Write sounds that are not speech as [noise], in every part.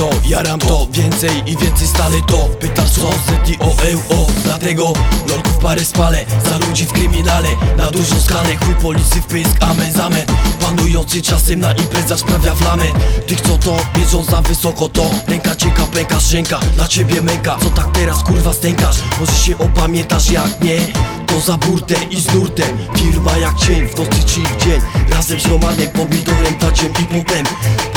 to, jaram to. Więcej i więcej stale to. Pytasz co, zeti o eu Dlatego lorków parę spalę. Za ludzi w kryminale. Na dużą skalę. Chuj policji w pysk, amen, zamen. Panujący czasem na imprezach sprawia flamę. Tych co to, bierzą za wysoko to. Ręka cieka, pęka, szczęka. Dla ciebie męka, co tak teraz kurwa stękasz? Może się opamiętasz jak nie? To za burtę i z nurtem. Firma jak cień, w nocy czy w dzień. Razem z Romanem, pomidorem, taciem i potem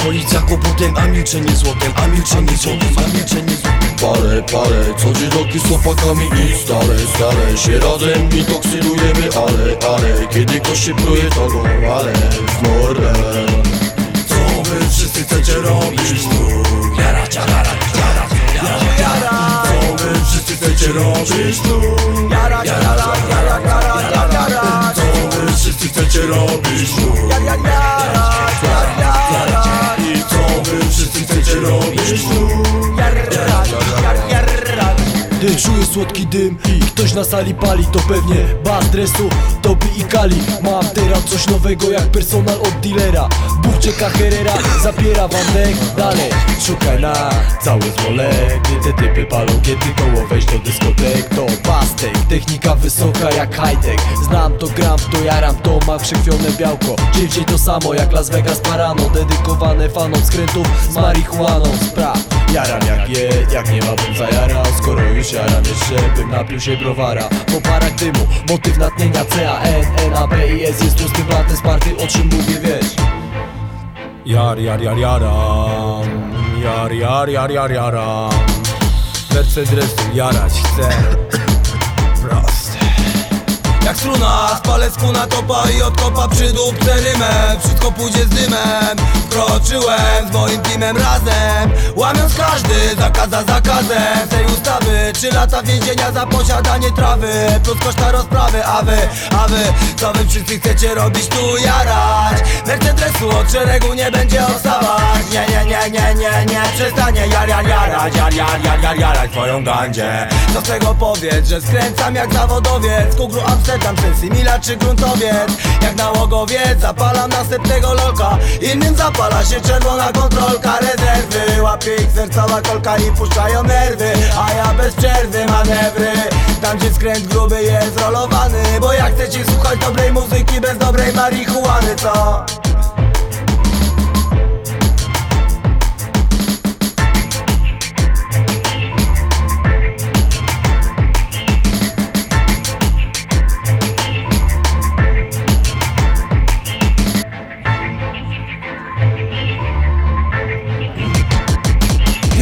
Policja kłopotem, a milczenie złotem A milczenie złotem, a milczenie złotem Parę, parę, co dzień roki z chłopakami i stare, stare Się razem intoksylujemy, ale, ale Kiedy ktoś się pruje, to go ale w mordę Co wy wszyscy chcecie robić tu? Jara, jara, jara, jara, jara Co wy wszyscy chcecie robić tu? Jara, jara, jara, jara, jara Co wy wszyscy chcecie robić tu? Jara, jara, robić tu? Czuję słodki dym i ktoś na sali pali To pewnie bas dresu, topy i kali. Mam teraz coś nowego jak personal od dealera. Bóg czeka Herrera, zapiera wam dech Dalej, szukaj na całe zwole Gdy te typy palą, kiedy koło wejść do dyskotek. To pastek, technika wysoka jak high-tech. Znam to, gram to, jaram to, mam krzywione białko. Dzień to samo jak Las Vegas Parano Dedykowane fanom skrętów z marihuaną. Spraw, jaram jak je, jak nie ma bym zajarał Skoro już jaram jeszcze bym napił się browara. Po parach dymu, motyw natchnienia C-A-N, N-A-B i S Jest tłustym platem sparty, o czym mówię wiesz? Jar, jar, jar, jaram. Jar, jar, jar, jar, jaram. Mercedesu jarać chcę. [coughs] Proste Jak struna, spalę skuna topa i od kopa przydupcę rymem. Wszystko pójdzie z dymem. Wkroczyłem z moim teamem razem. Łamiąc każdy zakaz za zakazem. Tej ustawy Trzy lata więzienia za posiadanie trawy. Plus koszta rozprawy, a wy, a wy Co wy wszyscy chcecie robić tu jarać? Mercedesu od szeregu nie będzie odstawać Nie, nie, nie, nie, nie, nie Przestanie. Jar, jar, jarać Jar, jar, jar, jar, jarać twoją gandzie. Co z tego powiedz, że skręcam jak zawodowiec? Kugru Amsterdam, Mila czy gruntowiec? Jak nałogowiec zapalam następnego lolka. Innym zapala się czerwona kontrolka. Rezerwy, łapie ich sercowa kolka i puszczają nerwy. A ja bez przerwy manewry. Tam gdzie skręt gruby jest rolowany. Bo jak chcecie słuchać dobrej muzyki bez dobrej marihuany, co?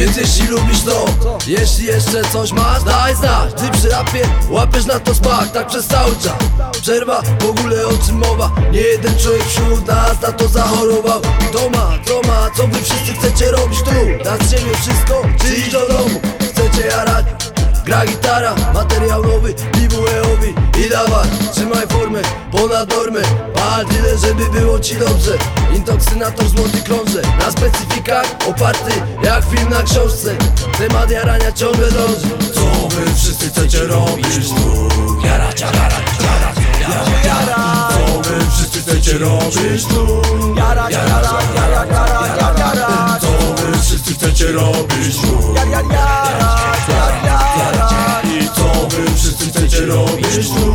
Więc jeśli lubisz to, jeśli jeszcze coś masz, daj znać. Ty przy rapie łapiesz na to smak, tak przez cały czas. Przerwa, w ogóle o czym mowa. Nie jeden człowiek wśród nas na to zachorował. To ma, to ma, co wy wszyscy chcecie robić tu. Na ziemię wszystko, czy iść do domu. Chcecie jarać? Gra gitara, materiał nowy, BWE-owi I dawaj, trzymaj formę, ponad normę. Pal tyle, żeby było ci dobrze. Intoksynator złoty krąże Na specyfikach oparty, jak film na książce. Temat jarania ciągle dąży. Co wy wszyscy chcecie robić? Tu? Jarać, jarać, jarać, jarać, jarać Co wy wszyscy chcecie robić? Tu? Jara, jara, jara, jara, jara, jara Co wy wszyscy chcecie robić? Tu? Jara, jara, jara, robisz tu?